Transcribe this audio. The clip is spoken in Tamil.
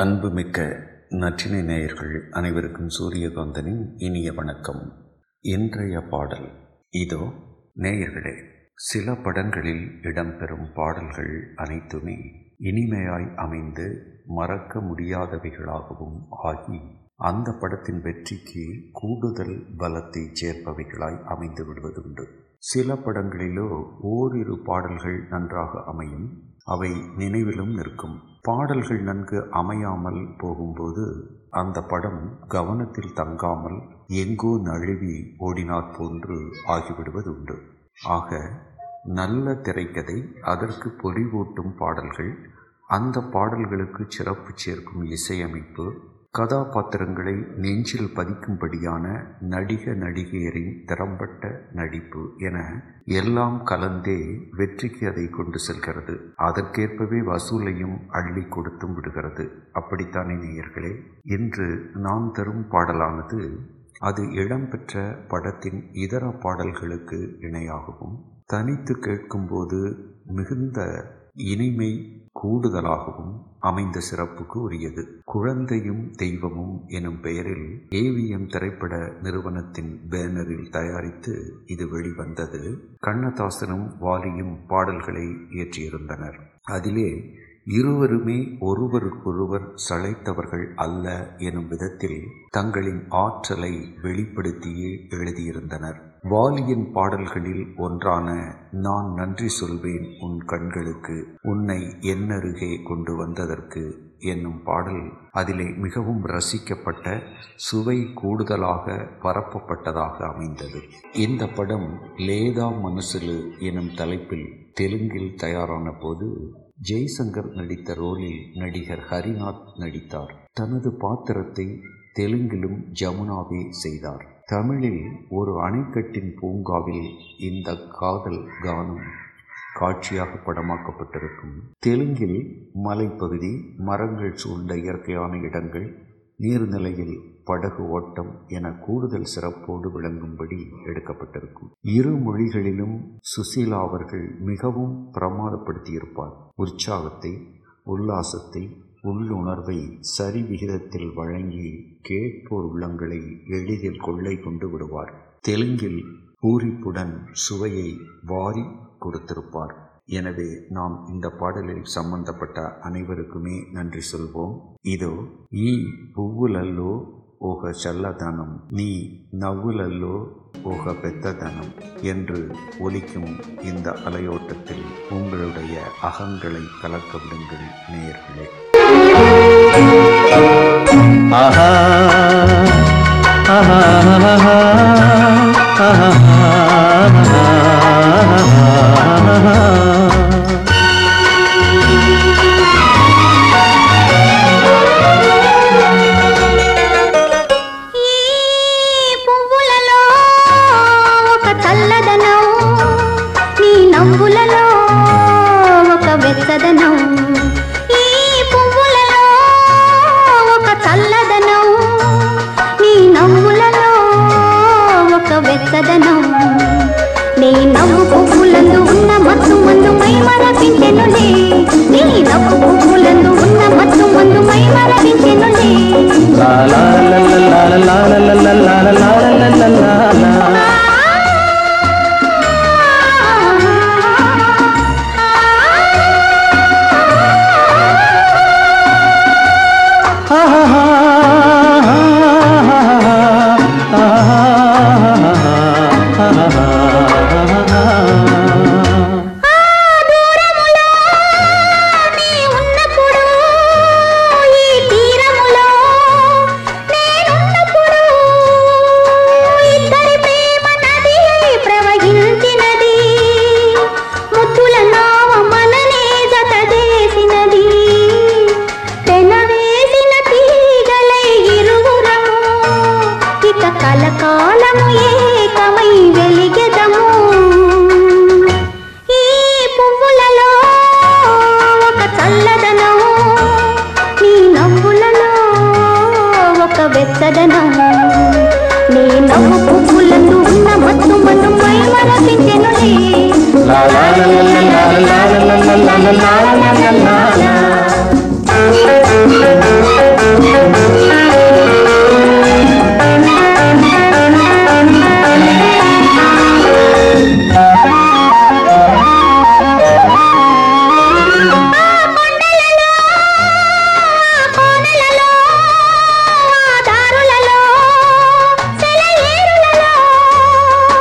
அன்புமிக்க நற்றினை நேயர்கள் அனைவருக்கும் சூரியகாந்தனின் இனிய வணக்கம். இன்றைய பாடல் இதோ நேயர்களே சில படங்களில் இடம்பெறும் பாடல்கள் அனைத்துமே இனிமையாய் அமைந்து மறக்க முடியாதவைகளாகவும் ஆகி அந்த படத்தின் வெற்றிக்கு கூடுதல் பலத்தை சேர்ப்பவைகளாய் அமைந்து விடுவதுண்டு. சில படங்களிலோ ஓரிரு பாடல்கள் நன்றாக அமையும் அவை நினைவிலும் நிற்கும் பாடல்கள் நன்கு அமையாமல் போகும்போது அந்த படம் கவனத்தில் தங்காமல் எங்கோ நழுவி ஓடினாற் போன்று ஆகிவிடுவது உண்டு. ஆக நல்ல திரைக்கதை அதற்கு பொறிவூட்டும் பாடல்கள் அந்த பாடல்களுக்கு சிறப்பு சேர்க்கும் இசையமைப்பு கதாபாத்திரங்களை நெஞ்சில் பதிக்கும்படியான நடிக நடிகையரின் திறம்பட்ட நடிப்பு என எல்லாம் கலந்தே வெற்றிக்கு அதை கொண்டு செல்கிறது. அதற்கேற்பவே வசூலையும் அள்ளி கொடுத்தும் விடுகிறது. அப்படித்தானே நேயர்களே? இன்று நான் தரும் பாடலானது அது இடம்பெற்ற படத்தின் இதர பாடல்களுக்கு இணையாகவும் தனித்து கேட்கும்போது மிகுந்த இனிமை கூடுதலாகவும் அமைந்த சிறப்புக்கு உரியது. குழந்தையும் தெய்வமும் எனும் பெயரில் ஏவிஎம் திரைப்பட நிறுவனத்தின் பேனரில் தயாரித்து இது வெளிவந்தது. கண்ணதாசனும் வாலியும் பாடல்களை இயற்றியிருந்தனர். அதிலே இருவருமே ஒருவருக்கொருவர் சளைத்தவர்கள் அல்ல எனும் விதத்தில் தங்களின் ஆற்றலை வெளிப்படுத்தியே எழுதியிருந்தனர். வாலியின் பாடல்களில் ஒன்றான நான் நன்றி சொல்வேன் உன் கண்களுக்கு உன்னை என்னருகே கொண்டு வந்ததற்கு என்னும் பாடல் அதிலே மிகவும் ரசிக்கப்பட்ட சுவை கூடுதலாக பரப்பப்பட்டதாக அமைந்தது. இந்த படம் லேதா மனுசுலு எனும் தலைப்பில் தெலுங்கில் தயாரான போது ஜெய்சங்கர் நடித்த ரோலில் நடிகர் ஹரிநாத் நடித்தார். தனது பாத்திரத்தை தெலுங்கிலும் ஜமுனாவே செய்தார். தமிழில் ஒரு அணைக்கட்டின் பூங்காவில் இந்த காதல் கானம் காட்சியாக படமாக்கப்பட்டிருக்கும். தெலுங்கில் மலைப்பகுதி மரங்கள் சூழ்ந்த இயற்கையான இடங்கள் நீர்நிலையில் படகு ஓட்டம் என கூடுதல் சிறப்போடு விளங்கும்படி எடுக்கப்பட்டிருக்கும். இரு மொழிகளிலும் சுசீலா அவர்கள் மிகவும் பிரமாதப்படுத்தியிருப்பார். உற்சாகத்தை உல்லாசத்தை உள்ளுணர்வை சரி விகிதத்தில் வழங்கி கேட்போர் உள்ளங்களை எளிதில் கொள்ளை கொண்டு விடுவார். தெலுங்கில் பூரிப்புடன் சுவையை வாரி கொடுத்திருப்பார். எனவே நாம் இந்த பாடலில் சம்பந்தப்பட்ட அனைவருக்குமே நன்றி சொல்வோம். இதோ ஈ புவ்வுலல்லோ ఒక చల్లదనం நீ நவ்வுலல்லோ ஓக பெத்ததனம் என்று ஒலிக்கும் இந்த அலையோட்டத்தில் உங்களுடைய அகங்களை கலக்க விடுங்கள் நேயர்களே ஆஹா ஆஹா ஆஹா ఈ చల్లదనం ఈ పువ్వులలో ఒక చల్లదనం. నీ నవ్వులలో ఒక వెచ్చదనం. నీ నవ్వు పువ్వులందు ఉన్న మత్తు మందు మై మరపించెనులే నీ నవ్వు పువ్వులందు ఉన్న మత్తు మందు మై మరపించెనులే కలకాలము ఏకమై వెలిగెదము.